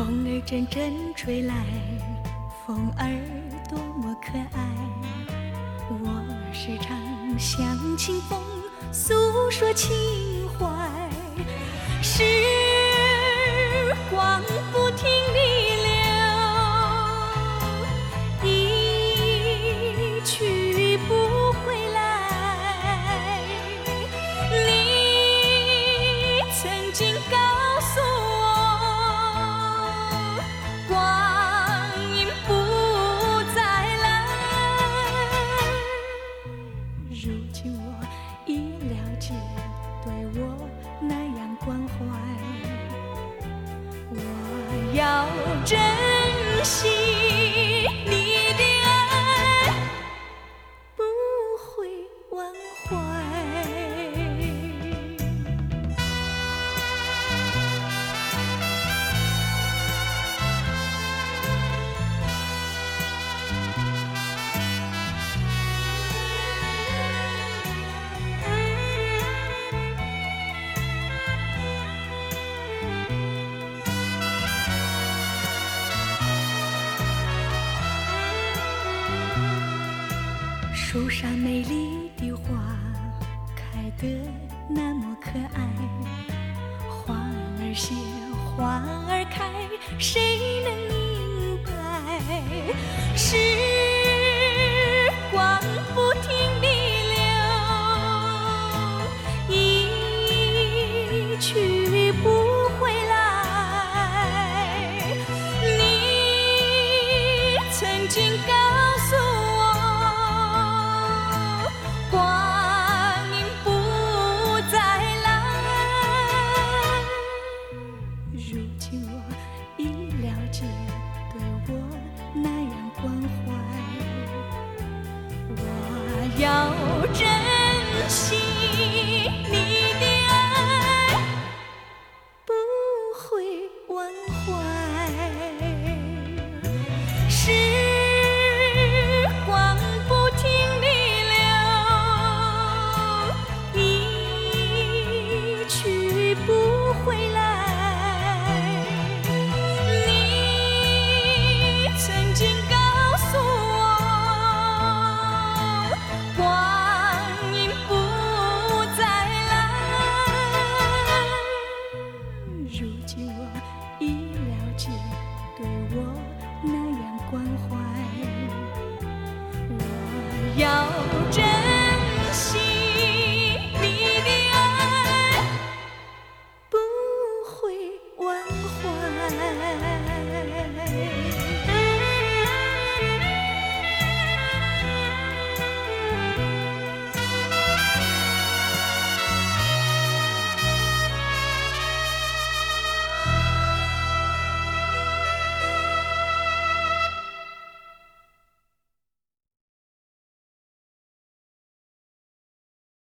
风儿阵阵吹来风儿多么可爱。我时常向清风诉说情要珍惜。树上美丽的花开得那么可爱，花儿谢，花儿开，谁能明白？是。要珍要